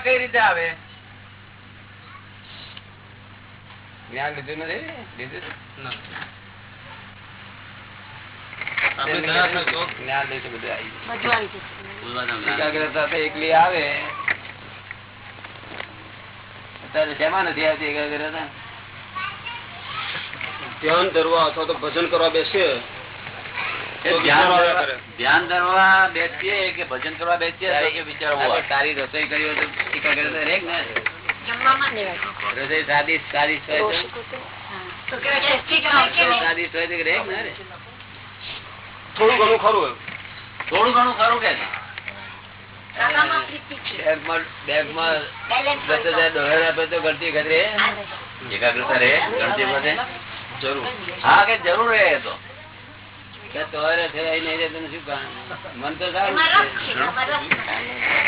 કઈ રીતે આવે? જ્ઞાન લીધું નથી? લીધું જ્ઞાન લઈશું બધું આવી જાય. એકાગ્રતા એકલી આવે. અત્યારે શેમાં નથી આવતી એકાગ્રતા? ધ્યાન ધરવા અથવા તો ભજન કરવા બેસે એ તો ધ્યાન ધરવા- બેસીએ કે ભજન કરવા બેસીએ કે વિચારો સારી રસોઈ કરી હોય તો ના. રસોઈ સાદી નહીં? સાદી ના? થોડું ઘણું ખરું થોડું ઘણું ખરું કે જરૂર. હા કે જરૂર રહે તો.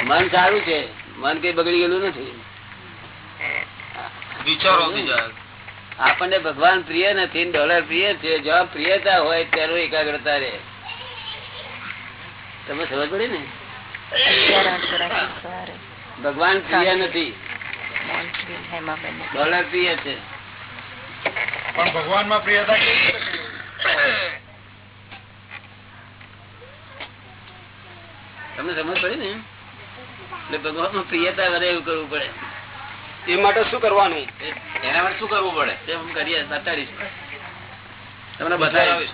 મન સારું છે. મન કઈ બગડી ગયેલું નથી. આપણને ભગવાન પ્રિય નથી ડોલર પ્રિય છે જ્યાં પ્રિયતા હોય ત્યારે એકાગ્રતા રે તમે સમજ પડી ને? ભગવાન પ્રિય નથી. ડોલર પ્રિય છે. પણ ભગવાનમાં પ્રિયતા કેવી રીતે? તમને સમજ પડી ને? એટલે ભગવાનનું પ્રિયતા વધે એવું કરવું પડે. એ માટે શું કરવાનું? એના માટે શું કરવું પડે? તે હું કરીએ બતાડીશ. તમને બતાવીશ.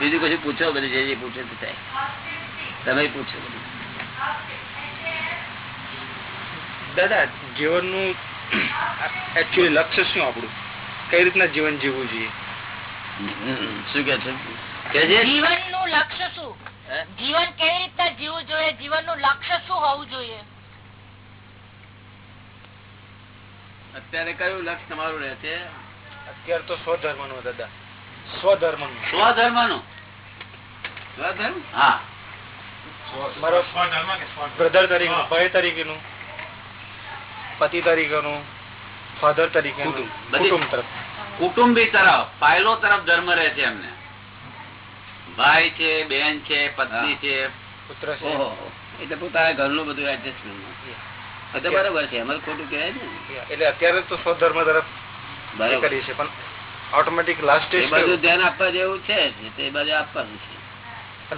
બીજું કશું પૂછો બધું જે જે પૂછે તે થાય. તમે પૂછો બધું. દાદા જીવનનું એકચ્યુઅલી લક્ષ્ય શું આપણું? કઈ રીતના જીવન જીવવું જોઈએ? શું કે છે? જીવનનું લક્ષ્ય શું? જીવન કેવી રીતના જીવવું જોઈએ? જીવનનું લક્ષ્ય શું હોવું જોઈએ? અત્યારે કયું લક્ષ તમારું રહે છે? અત્યારે તો સ્વધર્મનું દાદા. સ્વધર્મનું સ્વધર્મ? નું સ્વધર્મ હા મારો સ્વધર્મ બ્રધર તરીકેનું ભાઈ તરીકેનું પતિ તરીકેનું ફાધર તરીકે કુટુંબ તરફ. કુટુંબી તરફ પાયલો તરફ ધર્મ રહે છે એમને. ભાઈ છે બેન છે પત્ની છે. પુત્ર છે. એટલે પોતાના ઘરનું બધું એડજસ્ટમેન્ટ બરોબર છે અમારે ખોટું કહેવાય ને. એટલે અત્યારે તો સ્વધર્મ તરફ કરીએ છીએ પણ ઓટોમેટિક લાસ્ટ સ્ટેજ બધું ધ્યાન આપવા જેવું છે તે બાજુ આપવાનું છે.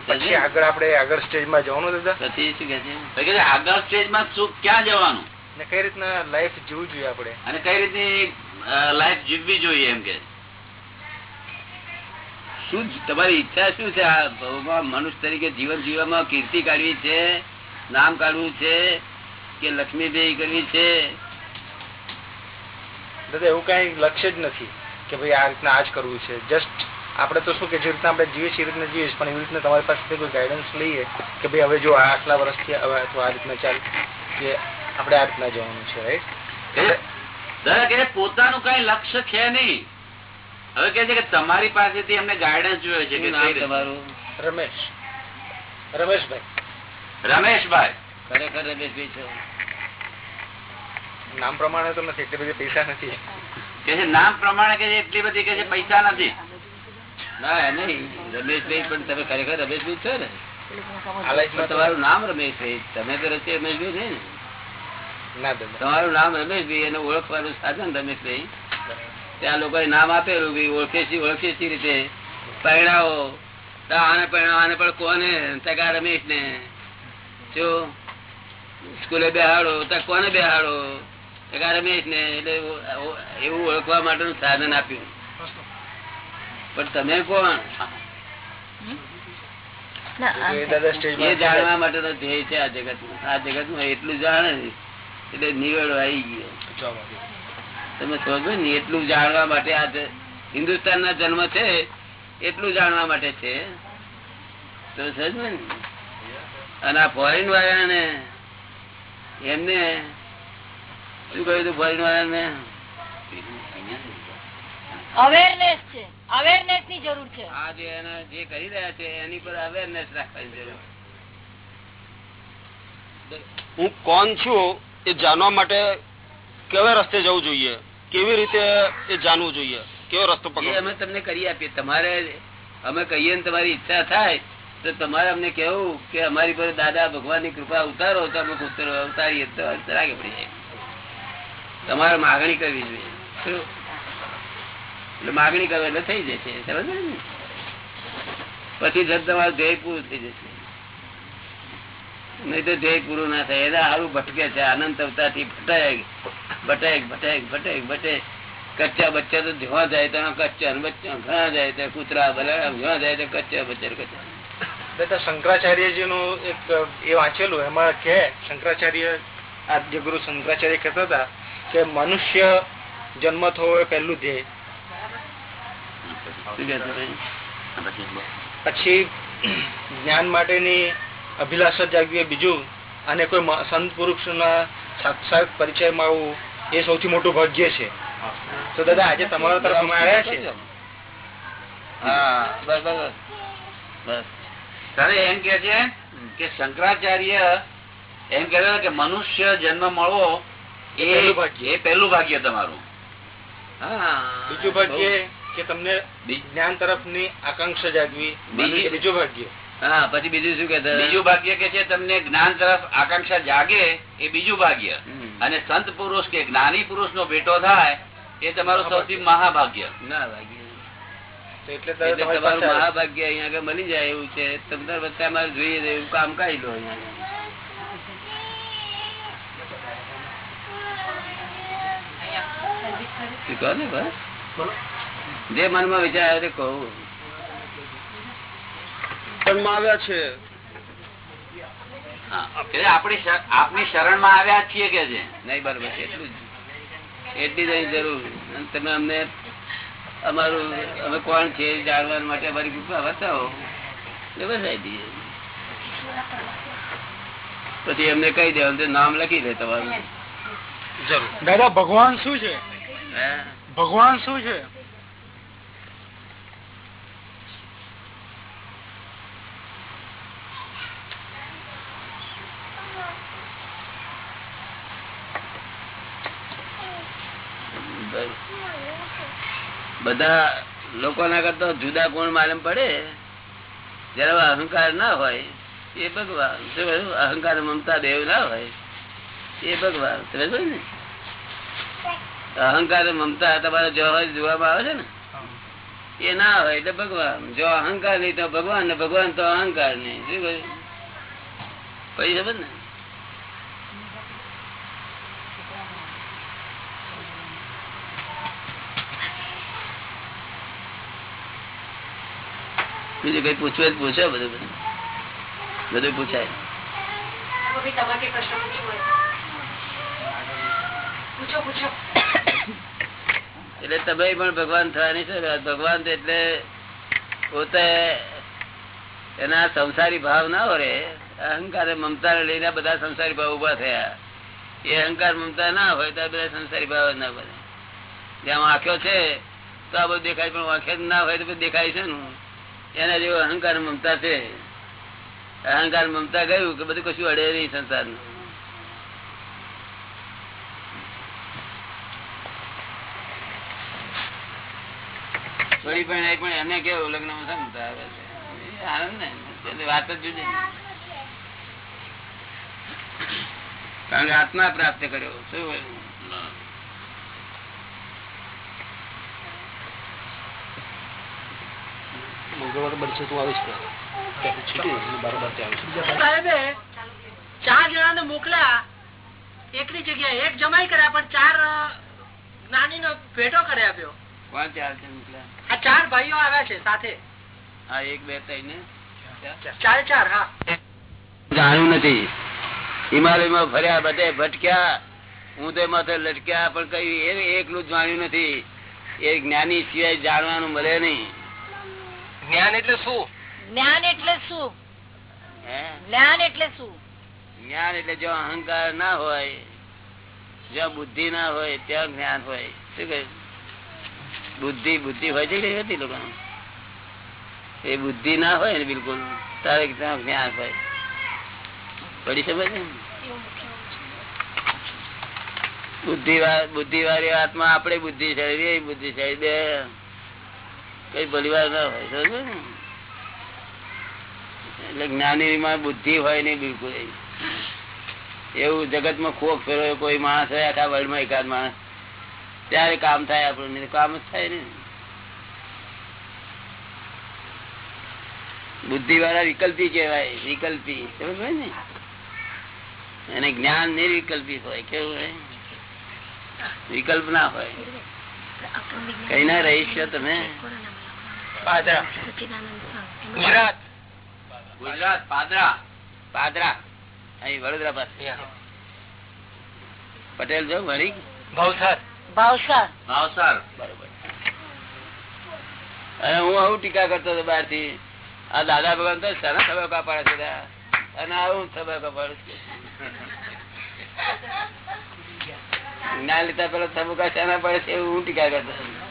પછી આગળ આપણે આગળ સ્ટેજમાં જવાનું દાદા? પછી શું કે છે, આગળ સ્ટેજમાં શું ક્યાં જવાનું? ને કઈ રીતના લાઈફ જીવવું જોઈએ આપણે? અને કઈ રીતની લાઈફ જીવવી જોઈએ એમ કે? શું તમારી ઈચ્છા શું છે? આ ભવમાં મનુષ્ય તરીકે જીવન જીવવામાં કીર્તિ કાઢવી છે નામ કાઢવું છે કે લક્ષ્મીદેવી કરવી છે? દાદા એવું કઈ લક્ષ્ય જ નથી કે ભાઈ આ રીતના આ જ કરવું છે. જસ્ટ આપણે તો શું કે જે રીતના આપણે જીવીએ છીએ એ રીતના જીવીએ પણ એવી રીતના તમારી પાસેથી કોઈ ગાઈડન્સ લઈએ કે ભાઈ હવે જો આટલા વર્ષથી હવે અથવા આ રીતના ચાલ. કે આપણે આત્મા જવાનું છે રાઈટ પોતાનું કઈ લક્ષ્ય છે નહીં. હવે કે છે કે તમારી પાસેથી અમને ગાઈડન્સ જોયે છે કે? તમારું? રમેશ. રમેશભાઈ. રમેશભાઈ. ખરેખર રમેશભાઈ છો. નામ પ્રમાણે તો નથી એટલી બધી પૈસા નથી. કે છે નામ પ્રમાણે કે એટલી બધી કે છે પૈસા નથી. ના એ નહીં. રમેશભાઈ પણ તમે ખરેખર રમેશભાઈ છો ને. આ તમારું નામ રમેશભાઈ. તમે તો રચે રમેશભાઈ નહીં ને. તમારું નામ રમેશભાઈ એને ઓળખવાનું સાધન રમેશભાઈ ત્યાં લોકો નામ આપેલું ભાઈ ઓળખે છે ઓળખે છે રીતે. પરણાવો. આને પરણાવો આને પણ કોને તકા રમેશ ને? જો સ્કૂલે બેહાડો તો કોને બેહાડો? તકા રમેશ ને? એટલે એવું ઓળખવા માટેનું સાધન આપ્યું. પણ તમે કોણ? એ જાણવા માટેનો ધ્યેય છે આ જગત આ જગતમાં એટલું જાણે એટલે નિવેડો આવી ગયો. તમે સમજો ને એટલું જાણવા માટે આ હિન્દુસ્તાન ના જન્મ છે એટલું જાણવા માટે છે. તો સમજો ને. અને આ ફોરેન વાળા ને એમને શું કહ્યું હતું ફોરેન વાળા ને અવેરનેસ છે. અવેરનેસની જરૂર છે. આ જે એના જે કરી રહ્યા છે એની પર અવેરનેસ રાખવાની જરૂર. હું કોણ છું? એ જાણવા માટે કેવા રસ્તે જવું જોઈએ? કેવી રીતે એ જાણવું જોઈએ? કેવો રસ્તો પકડવો? અમે તમને કરી આપીએ. તમારે અમે કહીએ ને તમારી ઈચ્છા થાય તો તમારે અમને કેવું કે અમારી પર દાદા ભગવાનની કૃપા ઉતારો તો અમે ઉતારો- ઉતારીએ. તો રાગે પડી જાય. તમારે માગણી કરવી જોઈએ. એટલે માગણી કરવા એટલે થઈ જશે. સમજ ને? પછી જત તમારું ધ્યેય પૂરું થઈ જશે. નહીં તો ધ્યેય પૂરું ના થાય. એના સારું ભટકે છે. આનંદ અવતારથી ભટાય ભટાય ભટાય ભટાય ભટે કચ્ચા બચ્ચા તો જોવા જાય તો કચ્ચા બચ્ચા ઘણા જાય તો કૂતરા બલા જોવા જાય તો કચ્ચા બચ્ચા કચ્ચા શંકરાચાર્યજી નું એક એ વાંચેલું એમાં કે શંકરાચાર્ય આદ્ય ગુરુ શંકરાચાર્ય કહેતા હતા કે મનુષ્ય જન્મ થવો એ પહેલું ધ્યેય. છે પછી જ્ઞાન માટેની અભિલાષા જાગવી એ બીજું. અને કોઈ સંત પુરુષના સાક્ષાત પરિચયમાં આવવું એ સૌથી મોટું ભાગ્ય છે. તો દાદા આજે તમારા તરફ અમે આવ્યા છે? હા બસ બસ બસ. તારે એમ કે છે કે શંકરાચાર્ય એમ કે કે મનુષ્ય જન્મ મળવો એ પહેલું ભાગ્ય. એ પહેલું ભાગ્ય તમારું. બીજું ભાગ્ય કે તમને જ્ઞાન તરફની આકાંક્ષા જાગવી. બીજું ભાગ્ય. હા પછી બીજું શું કહેતા બીજું ભાગ્ય કે છે તમને જ્ઞાન તરફ આકાંક્ષા જાગે એ બીજું ભાગ્ય. અને સંત પુરુષ કે જ્ઞાની પુરુષ નો ભેટો થાય એ તમારું સૌથી મહાભાગ્ય. એટલે તમારી મહાભાગ્ય અહીંયા આગળ મળી જાય એવું છે. તમને વચ્ચે અમારે જોઈએ એવું કામ કાઢી લો અહીંયા કહો જે મનમાં વિચાર આવે તે કહું. શરણમાં આવ્યા છે. આપણી શ- આપની શરણમાં આવ્યા છીએ કે છે? નહીં બરોબર છે એટલું જ. એટલી જ જરૂર. તમે અમને અમારું અમે કોણ છે જાણવા માટે અમારી કૃપા બતાવો. દઈએ પછી એમને કહી દેવાનું નામ લખી દે તમારું. જરૂર. દાદા ભગવાન શું છે? ભગવાન શું છે? બધા લોકોના કરતા જુદા કોણ માલમ પડે? જયારે અહંકાર ના હોય, એ ભગવાન. અહંકાર મમતા દેવ ના હોય, એ ભગવાન. સમજ ને? અહંકાર મમતા તમારે જો હોય જોવામાં આવે છે ને? એ ના હોય એટલે ભગવાન. જો અહંકાર નહીં તો ભગવાન ને ભગવાન તો અહંકાર નહીં. શું કહ્યું? પછી સમજ ને? બીજું કઈ પૂછવું જ પૂછે બધું બધું. બધું પૂછાય. એટલે તમે પણ ભગવાન થવાની છે. ભગવાન એટલે પોતે એના સંસારી ભાવ ના હોય અહંકાર મમતા ને લઈને બધા સંસારી ભાવ ઊભા થયા. એ અહંકાર મમતા ના હોય તો બધા સંસારી ભાવ ના બને. જ્યાં વાંખ્યો છે તો આ બધું દેખાય પણ વાંખ્યો ના હોય તો દેખાય છે ને? એના જેવો અહંકાર મમતા છે. અહંકાર મમતા ગયું કે બધું કશું અડે નહીં સંસારનું. એને કેવું લગ્નમાં સમતા આવે છે? આનંદ ને વાત જ જુદી કારણ કે આત્મા પ્રાપ્ત કર્યો. શું મંગળવારે બનશે તું આવીશ ત્યાં. છૂટી બરોબર ત્યાં આવીશ ચાર જણાને મોકલ્યા એકની જગ્યાએ એક જમાઈ કર્યા પણ ચાર જ્ઞાની નો ભેટો કરી આપ્યો. કોણ ચાર છે મોકલ્યા? આ ચાર ભાઈઓ આવ્યા છે સાથે. હા એક બે ત્રણ ને. ચાર ચાર હા. જાણ્યું નથી. હિમાલયમાં ફર્યા બધે ભટક્યા હું તો માથે લટક્યા પણ કઈ એ એકલું જાણ્યું નથી. એ જ્ઞાની સિવાય જાણવાનું મળે નહીં. જ્ઞાન એટલે શું? જ્ઞાન એટલે શું? જ્ઞાન એટલે શું? જ્ઞાન એટલે જો અહંકાર ના હોય જ્યાં બુદ્ધિ ના હોય ત્યાં જ્ઞાન હોય. શું કહે? બુદ્ધિ બુદ્ધિ હોય છે કે હતી લોકો એ બુદ્ધિ ના હોય ને બિલકુલ તારે ત્યાં જ્ઞાન હોય. પડી સમજ ને બુદ્ધિ બુદ્ધિ વાળી વાતમાં આપડે બુદ્ધિશાળી બુદ્ધિશાળી બે. કઈ પરિવાર ના હોય એટલે જ્ઞાની માં બુદ્ધિ હોય નઈ બિલકુલ. એવું જગતમાં ખોખ ફેરવે, કોઈ માણસ હોય, આખા વર્લ્ડમાં એકાદ માણસ. ત્યારે કામ થાય આપણું કામ જ થાય ને. બુદ્ધિ વાળા વિકલ્પી કેવાય વિકલ્પી સમજ ને? એને જ્ઞાન નિર્વિકલ્પી હોય, કેવું હોય? વિકલ્પ ના હોય. કઈ ના રહી છો તમે? ગુજરાત. ગુજરાત પાદરા. પાદરા. અહીં વડોદરા પાસે પટેલ જો વળી? ભાવસર. ભાવસર. ભાવસર. બરોબર. અને હું આવું ટીકા કરતો હતો બહારથી આ દાદા ભગવાન તો સારા સભા પાડે છે અને આવું સભા પાડે છે. ના લીધા પેલા સબુકા શાના પડે છે એવું હું ટીકા કરતો હતો.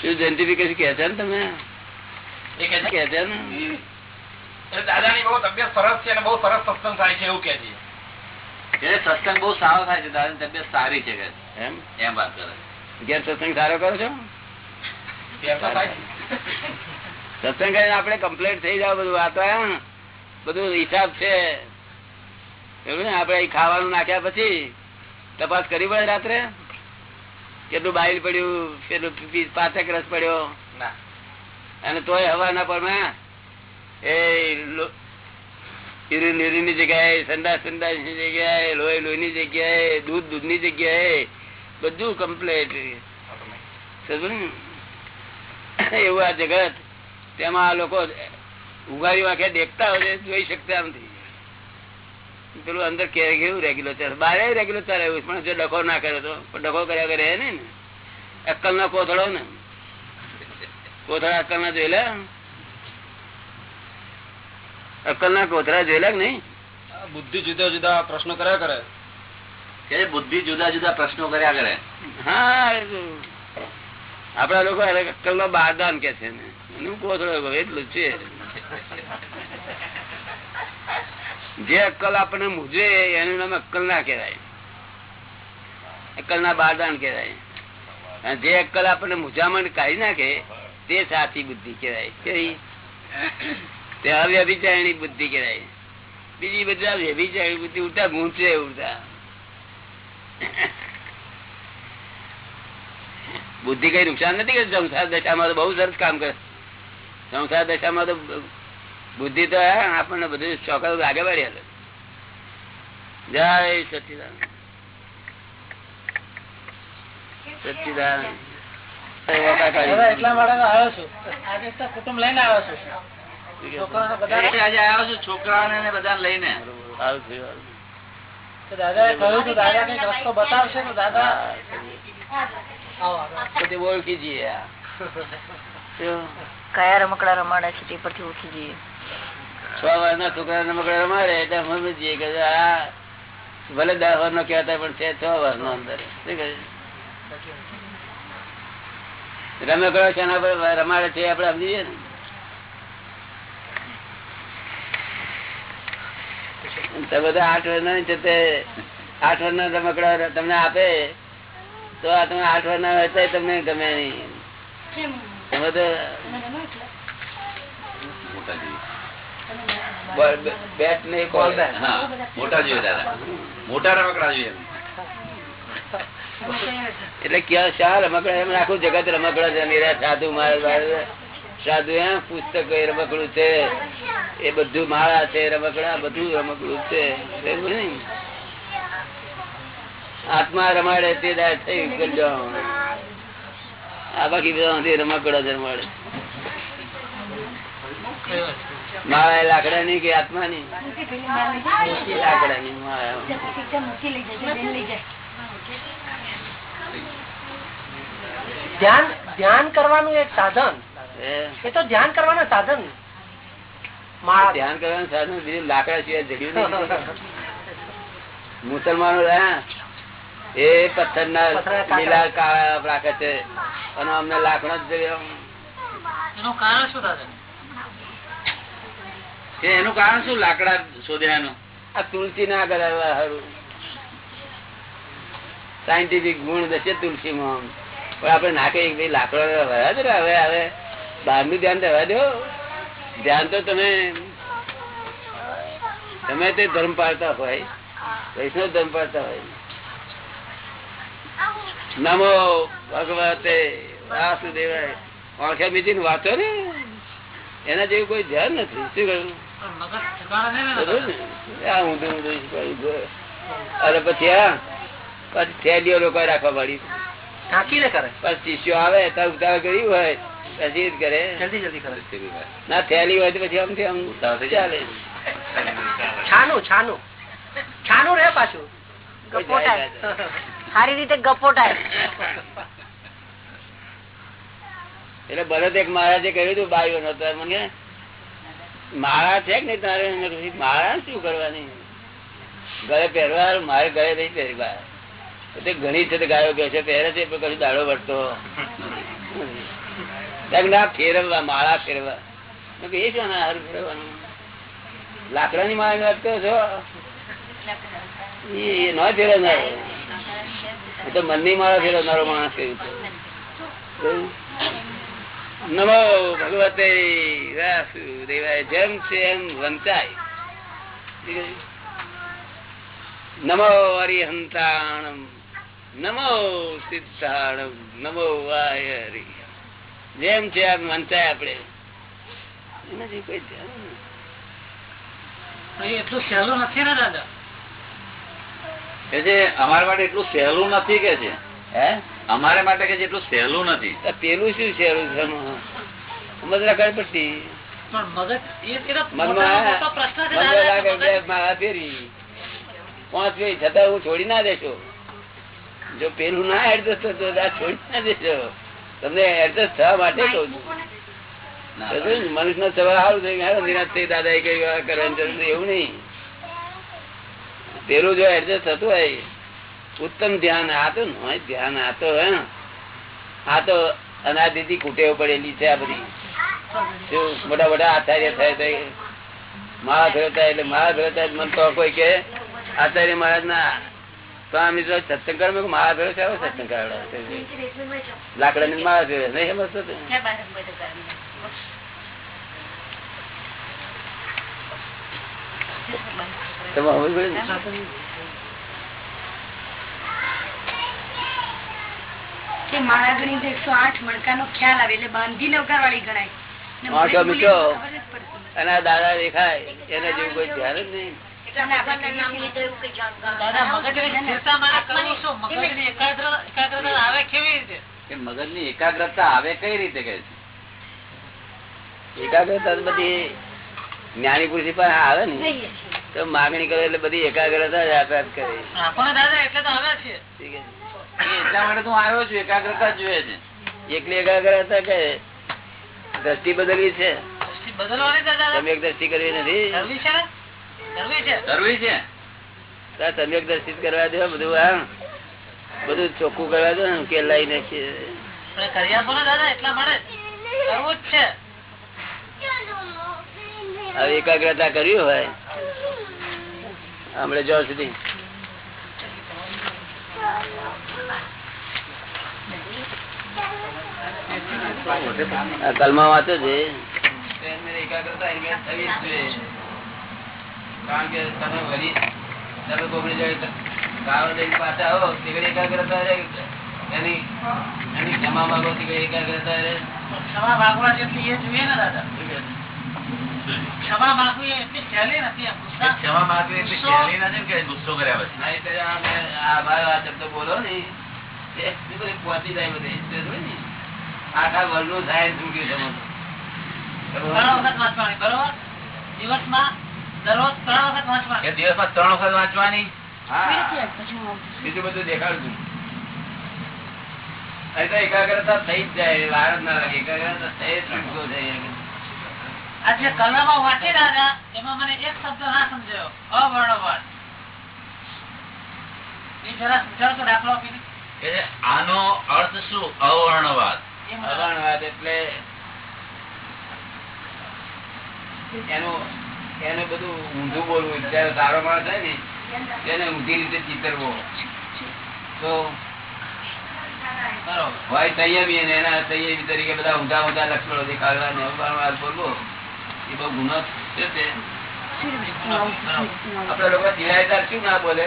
શું જયંતિભાઈ કશું કહે છે ને તમે કહે છે? ને? દાદાની બહુ તબિયત સરસ છે અને બહુ સરસ સત્સંગ થાય છે એવું કે છે. એ સત્સંગ બહુ સારો થાય છે દાદાની તબિયત સારી છે કે એમ? એમ વાત કરે ઘેર સત્સંગ સારો કરો છો? સત્સંગ કરીને આપણે કમ્પ્લેટ થઈ જાવ બધું. વાત એમ બધું હિસાબ છે. એવું ને? આપડે ખાવાનું નાખ્યા પછી તપાસ કરી પડે રાત્રે? કેટલું બાઈલ પડ્યું કેટલું પાચક રસ પડ્યો. અને તોય હવાના પર એ લો- યુરિન યુરિનની જગ્યાએ લોહી લોહીની જગ્યાએ દૂધ દૂધની જગ્યાએ બધું કમ્પ્લેટ એવું આ જગત તેમાં આ લોકો ઉઘાડી વાંખે દેખતા હોય જોઈ શકતા નથી. પેલું અંદર કેવું રેગ્યુલર ચાલે. બારે રેગ્યુલર ચાલે એવું પણ જો ડખો ના કરે તો? ડખો કર્યા કરે ને અક્કલ નો? કોથળો ને? કોથળા અક્કલ ના જોયેલા? અક્કલ ના કોથળા જોયેલા કે નહીં? બુદ્ધિ જુદા જુદા પ્રશ્નો કર્યા કરે. કે બુદ્ધિ જુદા જુદા પ્રશ્નો કર્યા કરે? હા આપડા લોકો અક્કલ નો બારદાન કે છે ને. એનું કોથળો એટલું જ છે. જે અક્કલ આપણને મૂજે એનું નામ અક્કલ ના કહેવાય. અક્કલ ના બારદાન કહેવાય. અને જે અક્કલ આપણને મૂજામણ કાઢી નાખે, તે સાચી બુદ્ધિ કહેવાય. કેવી? તે અવ્યભિચારણી બુદ્ધિ કહેવાય. બીજી બધા વ્યભિચારણી બુદ્ધિ ઉડતા ગૂંચે ઉડતા. બુદ્ધિ કઈ નુકસાન નથી કરતી. સંસાર દશામાં તો બહુ સરસ કામ કરે. સંસાર દશામાં તો બુદ્ધિ તો હે, આપણને બધું ચોક્કસ આગે બાળી હતું જય સચિદાન સચિદાન એટલા માટે આવ્યો છું. આજે કુટુંબ લઈને આવ્યો છું. છોકરાને બધા એટલે આજે આવ્યો છું છોકરાને ને બધાને લઈને. દાદા કહ્યું હતું દાદા કંઈક રસ્તો બતાવશે તો દાદા આવો ઓળખી જઈએ. કયા રમકડા રમાડે છે તે પરથી ઓળખી જઈએ. છ વર્ષના છોકરા રમકડા રમાડે એટલે સમજીએ કે આ ભલે દસ વર્ષ નો કહેતા પણ છે છ? વર્ષ નો અંદર? રમકડો શેના પર રમાડે છે આપડે સમજીએ ને? તો બધા આઠ વર્ષના છે તે આઠ વર્ષના રમકડા તમને આપે તો આ તમે આઠ વર્ષના હોય તોય તમને ગમે નહીં. તમે તો બેટ ને કોલ. બેટ હા મોટા જોઈએ દાદા. મોટા રમકડા જોઈએ એટલે ક્યાં શા રમકડા એમ આખું જગત રમકડા છે. નિરા સાધુ મારા સાધુ એમ પુસ્તક રમકડું છે. એ બધું માળા છે રમકડા બધું રમકડું છે? આત્મા રમાડે તે દાય થઈ ગયો. આ બાકી બધા રમકડા રમાડે. માળા લાકડા ની કે લાકડાની માળા ધ્યાન ધ્યાન કરવાનું એક સાધન. એ. તો ધ્યાન કરવાના સાધન. ધ્યાન કરવાનું સાધન બીજું લાકડા સિવાય જગ્યું મુસલમાનો રહ્યા એ પથ્થર ના પથ્થરના લીલા કાળા રાખે છે અને અમને લાકડો જ જોઈએ. એનું કારણ શું દાદા એનું કારણ શું? લાકડા શોધ્યાનું. આ તુલસી ના કરાવવા હારું. સાયન્ટિફિક ગુણ દશે તુલસીમાં પણ આપડે નાખે લાકડો રહ્યા હવે હવે બહારનું ધ્યાન રહેવા દો. ધ્યાન તો તમે તમે તે ધર્મ પાળતા હોય. વૈષ્ણવ ધર્મ પાળતા હોય. નમો ભગવતે વાસુદેવાય. ઓળખ્યા બીજી વાંચો ને. એના જેવું કોઈ ધ્યાન નથી. શું કહ્યું અરે પછી હા પછી થેલીઓ લોકો રાખવા ચાલે છાનું છાનું છાનું રે પાછું એટલે ભરત એક મહારાજે કહ્યું હતું બાઈઓ નો મને માળા છે કે નહીં તારે? માળા શું કરવાની? ગળે પહેરવા, મારે ગળે નહીં પહેરી એટલે ઘણી છે ગાયો કે છે, પહેરે છે, પણ કશું દાડો વળતો. ના ફેરવવા, માળા ફેરવા એ શું ના હારું ફેરવવાનું? લાકડાની માળા વાત કરો છો? એ ન ફેરવનારો. તો મનની માળા ફેરવનારો માણસ કહ્યું છે? નમો ભગવતે વાસુદેવાય જેમ છે એમ વંચાય. નમો હરિહંતાણમ નમો સિદ્ધાણમ નમો વાય હરિ જેમ છે એમ વંચાય આપણે. એનાથી કોઈ ધ્યાન એટલું સહેલું નથી ને દાદા? કે છે અમારા માટે એટલું સહેલું નથી કે છે? હે? અમારે માટે કે જેટલું સહેલું નથી. પેલું શું પ્રશ્ન છે ફેરવી પાંચ ફેરી છતાં હું છોડી ના દેશો. જો પેલું ના એડજસ્ટ થતો છોડી ના દેશો. તમને એડજસ્ટ થવા માટે કહું છું. મનુષ્ય નો. સવાલ સારું થઈ ગયો. નિરાશ થઈ દાદા એ કઈ કરવાની જરૂર એવું નહીં. પેલું જો એડજસ્ટ થતું હોય ઉત્તમ ધ્યાન આ તો ધ્યાન આ તો આ તો અનાદિથી કુટેવ પડેલી છે આ બધી. મોટા મોટા આચાર્ય થાય મારા ફેરવતા એટલે મારા ફેરવતા મને તો કોઈ કે આચાર્ય મહારાજ ના સ્વામી તો સત્સંગ કરે મેં કીધું છે. સત્સંગ કરાવડાવે લાકડા ને? કે મારા ગણિત એકસો આઠ મણકા નો ખ્યાલ આવે એટલે ગણાય ને. ખબર જ પડતી. અને દાદા દેખાય એના જેવું કોઈ ધ્યાન જ નહીં મગજ એકાગ્ર- એકાગ્રતા આવે કઈ રીતે કે છે એકાગ્રતા બધી જ્ઞાની પુરુષ પણ આવે ને તો માગણી કરે એટલે બધી એકાગ્રતા જ આપે કરે દાદા એટલે તો આવે છે? એટલા માટે તું આવ્યો છું એકાગ્રતા જોઈએ છે. એકલી એકાગ્રતા કે દ્રષ્ટિ બદલવી છે? એક દ્રષ્ટિ કરવી નથી? કરવી છે? કરવા દો બધું બધું ચોખ્ખું કરવા દો ને કે લઈ નાખીએ. કરી આપો ને દાદા એટલા માટે કરવું જ છે. હવે એકાગ્રતા કર્યું હોય હમણાં જ્યાં સુધી. કલમા વાંચો છે એકાગ્રતા એની થવી જ જોઈએ કારણ કે તમે વળી તમે કોકની જોડે ગાળો લઈને પાછા આવો તે ઘડી એકાગ્રતા રહે એની એની ક્ષમા માંગો તે ઘડી એકાગ્રતા રહે પણ ક્ષમા માગવા જેટલી એ જોઈએ ને દાદા ક્ષમા માગવી એ એટલી સહેલી નથી એમ ગુસ્સા ક્ષમા માંગવી એટલી ગુસ્સો- સહેલી નથી ને કે ગુસ્સો કર્યા પછી નહીં તો આ- આ મારો આ શબ્દ બોલો ને એ બધું પહોંચી જાય બધે આખા વર્લ્ડનું સાયન્સ મૂક્યું વખત દિવસમાં દરરોજ ત્રણ વખત વાંચવાની. દિવસમાં ત્રણ વખત વાંચવાની? બીજું બધું દેખાડું એકાગ્રતા થઈ જ જાય વાર ના લાગે. એકાગ્રતા થઈ જ જાય આ જે કલમમાં વાંચી દાદા એમાં મને એક શબ્દ ના સમજાયો. અવર્ણવાદ એ જરા દાખલો આપીને આનો અર્થ શું? અવર્ણવાદ. અવર્ણવાદ એટલે એનું એને બધું ઊંધું બોલવું. જયારે સારો માણસ હોય ને તેને ઊંધી રીતે ચિતરવો. તો હોય સંયમી અને એના સંયમી તરીકે બધા ઊંધા ઊંધા લક્ષણો દેખાડવા ને અવર્ણવાદ બોલવો એ બહુ ગુનો છે આપડે લોકો શું ના બોલે?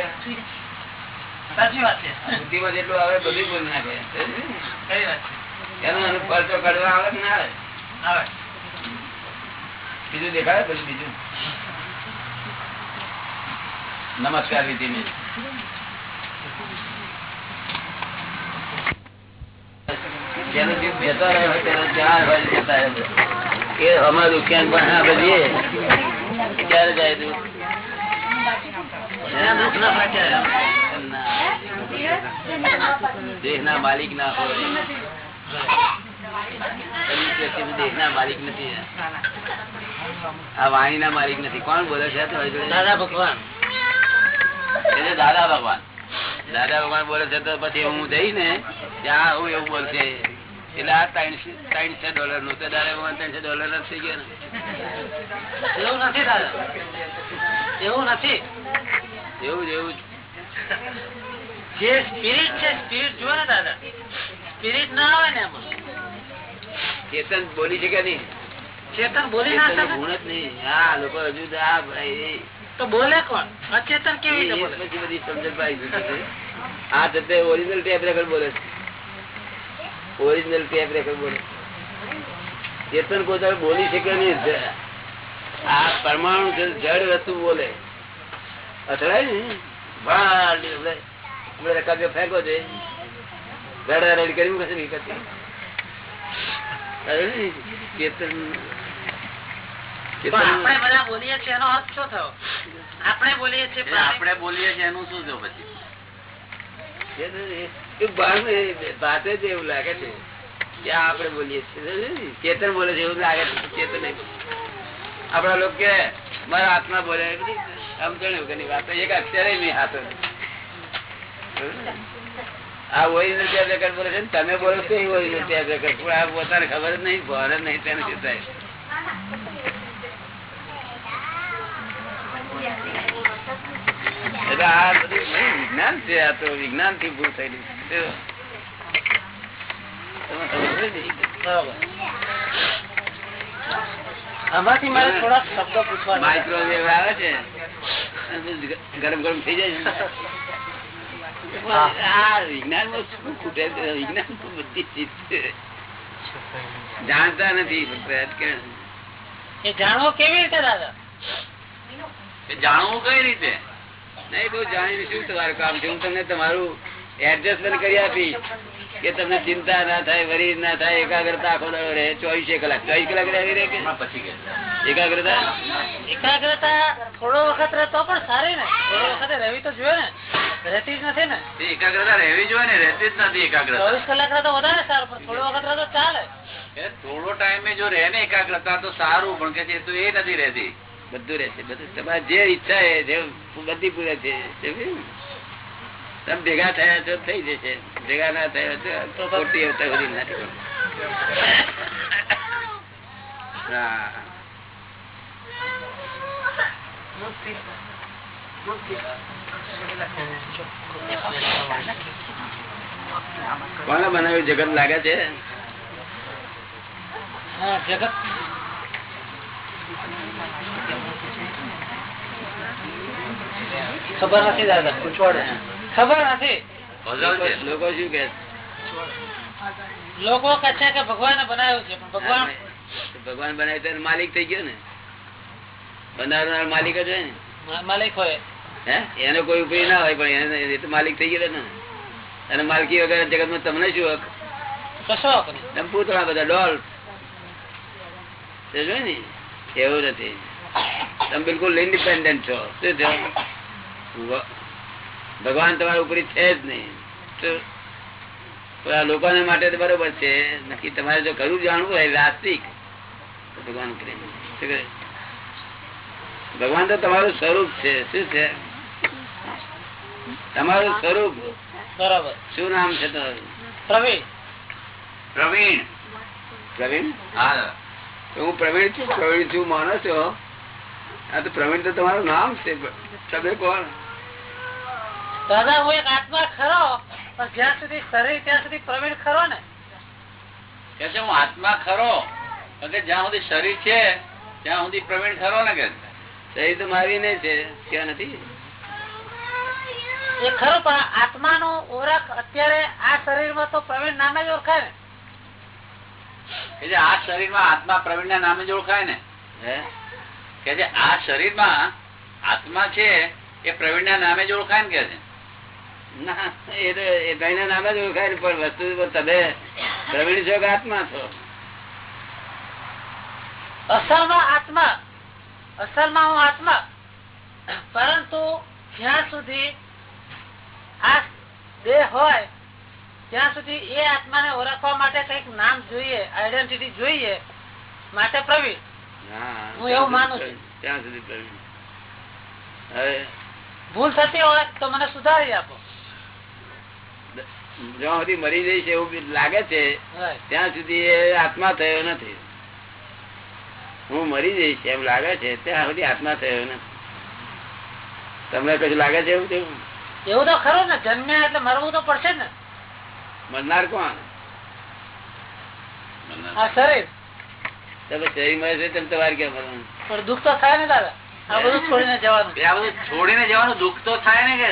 સાચી વાત છે. બુદ્ધિમાં જેટલું આવે બધું બોલી નાખે કઈ વાત એનો એનો પરચો કાઢવા આવે કે ના આવે? બીજું દેખાય બધું બીજું? નમસ્કાર વિધિ જેનો જીવ બેઠો રહ્યો તેનો જ્યાં હોય જતા એ અમારું ક્યાંક પણ ના જઈએ ક્યારે જાય તું? દુઃખ ના દેહ ના માલિક ના હોય. દેહ ના માલિક નથી. આ વાણી ના માલિક નથી. કોણ બોલે છે? દાદા ભગવાન. એટલે દાદા ભગવાન. દાદા ભગવાન બોલે છે તો પછી હું જઈ ને ત્યાં હું એવું બોલશે. એટલે આ ત્રણસો ડોલરનું. તો દાદા ભગવાન ત્રણસો ડોલર જ થઈ ગયા ને. એવું નથી દાદા. એવું નથી. એવું જ એવું જ સ્પિરિટ છે સ્પિરિટ જુઓ ને દાદા. સ્પિરિટ ના આવે ને એમાં. ચેતન બોલી શકે નહીં. ચેતન બોલી ના શકે? ગુણ જ નહીં. આ લોકો હજુ આ ભાઈ તો બોલે કોણ? અચેતન કેવી રીતે બોલે? પછી બધી સમજણ પાડી આ જતે ઓરિજિનલ ટેપ રેકર્ડ બોલે છે. ઓરિજિનલ ટેપ રેકર્ડ બોલે ચેતન દાડો બોલી શકે નહીં. આ પરમાણુ જળ જડ વસ્તુ બોલે. અથડાય ને? ભાડ એટલે રકાબીઓ ફેંકો છે. રડા રડી કરી મૂકે છે કરતી. અરે, ચેતન તો ચેતન આપણે બધા બોલીએ છીએ એનો અર્થ શું થયો? આપણે બોલીએ છીએ આપણે બોલીએ છીએ એનું શું થયું પછી? એ બહારનું એ ભાતે જ એવું લાગે છે. કે આ આપણે બોલીએ છીએ. ચેતન બોલે છે એવું લાગે છે. ચેતન આપડા લોકો કે મારા હાથમાં બોલે. આમ બધી કે વાત. એક અક્ષરે નહીં હાથ આ ઓરિજિનલ ટેપ રેકર્ડ બોલે છે તમે બોલો છો એ ઓરિજિનલ ટેપ રેકર્ડ પણ આ પોતાને ખબર જ નહીં ભારે નહીં તેને શું એટલે આ બધું વિજ્ઞાન છે આ તો વિજ્ઞાનથી ભૂલ થયેલી છે. તમે સમજો ને? બરાબર આમાંથી મારે થોડા શબ્દો પૂછવા માઇક્રોવેવ આવે છે ગરમ ગરમ થઈ જાય. જાણતા નથી જાણવું કેવી રીતે, દાદા? જાણવું કઈ રીતે? નહીં બહુ જાણીને શું તમારું કામ છે? હું તમને તમારું એડજસ્ટમેન્ટ કરી આપીશ. કે તમને ચિંતા ના થાય વરી ના થાય એકાગ્રતા આખો દાડો રહે ચોવીસે કલાક. ચોવીસ કલાક રહેવી રહે કે પછી એકાગ્રતા? એકાગ્રતા થોડો વખત રહેતો પણ સારી ને. થોડો વખત રહેવી તો જોઈએ ને. રહેતી જ નથી ને. એકાગ્રતા રહેવી જોઈએ ને રહેતી જ નથી એકાગ્રતા. ચોવીસ કલાક રહે વધારે સારું પણ થોડો વખત રહે ચાલે. થોડો ટાઈમે જો રહે ને એકાગ્રતા તો સારું પણ કે છે તો એ નથી રહેતી. બધું રહેશે બધું તમારે જે ઈચ્છા એ જે બધી પૂરે છે? તમે ભેગા થયા છો થઈ જશે. ભેગા ના થયા તો ખોટી અવતાર બધી ના થાય. હા. કોને બનાવ્યું? જગત લાગે છે? હા જગત. ખબર નથી દાદા ખબર નથી. લોકો શું કે લોકો કે છે કે ભગવાને બનાવ્યું છે પણ ભગવાન ભગવાન બનાવે તો માલિક થઈ ગયો ને. બનાવનાર માલિક જ હોય ને. માલિક હોય. હે? એનો કોઈ ઉપરી ના હોય પણ એને એ તો માલિક થઈ ગયો ને. અને માલકી વગર જગતમાં તમને શું હક? કશો હક. પૂતળા બધા ડોલ. ને? એવું નથી. તમે બિલકુલ ઇન્ડિપેન્ડન્ટ છો. શું થયું? ભગવાન તમારા ઉપરી છે જ નહીં. તો પણ આ લોકોને માટે તો બરોબર છે. નક્કી તમારે જો ખરું જાણવું હોય વાસ્તિક ભગવાન? ભગવાન તો તમારું સ્વરૂપ છે. શું છે? તમારું સ્વરૂપ. બરાબર. શું નામ છે તમારું? પ્રવીણ. પ્રવીણ. પ્રવીણ? હા. તો હું પ્રવીણ છું પ્રવીણ છું માનો છો. આ તો પ્રવીણ તો તમારું નામ છે. તમે કોણ? દાદા હું એક આત્મા ખરો પણ જ્યાં સુધી શરીર ત્યાં સુધી પ્રવીણ ખરો ને? કે છે હું આત્મા ખરો કે જ્યાં સુધી શરીર છે ત્યાં સુધી પ્રવીણ ખરો ને કે? શરીર તો મારી નહીં છે ત્યાં નથી. એ ખરું પણ આત્માનો ઓળખ અત્યારે આ શરીરમાં તો પ્રવીણ નામે જ ઓળખાય ને. કે જે આ શરીરમાં આત્મા પ્રવીણ ના નામે જ ઓળખાય ને? હે? કે જે આ શરીરમાં આત્મા છે એ પ્રવીણ ના નામે જ ઓળખાય ને કે છે? ના એ તો એ ભાઈના નામે જ ઓળખાય પણ વસ્તુ તમે પ્રવીણ છો આત્મા છો? અસલમાં આત્મા અસલમાં હું આત્મા. પરંતુ જ્યાં સુધી આ દેહ હોય ત્યાં સુધી એ આત્માને ઓળખવા માટે કંઈક નામ જોઈએ આઈડેન્ટિટી જોઈએ માટે પ્રવીણ. હા હું એવું માનું છું. ત્યાં સુધી પ્રવીણ. હવે ભૂલ થતી હોય તો મને સુધારી આપો. જ્યાં સુધી મરી જઈશ એવું લાગે છે ત્યાં સુધી એ આત્મા થયો નથી. હું મરી જઈશ એમ લાગે છે ત્યાં સુધી આત્મા થયો નથી. તમને કશું લાગે છે એવું તેવું? એવું તો ખરું ને જન્મ્યા એટલે મરવું તો પડશે ને. મરનાર કોણ? શરીર. તમે શરીર છે તેમ તમારે ક્યાં મરવાનું? પણ દુઃખ તો થાય ને દાદા. આ બધું છોડીને જવાનું. આ બધું છોડીને જવાનું દુઃખ તો થાય ને કે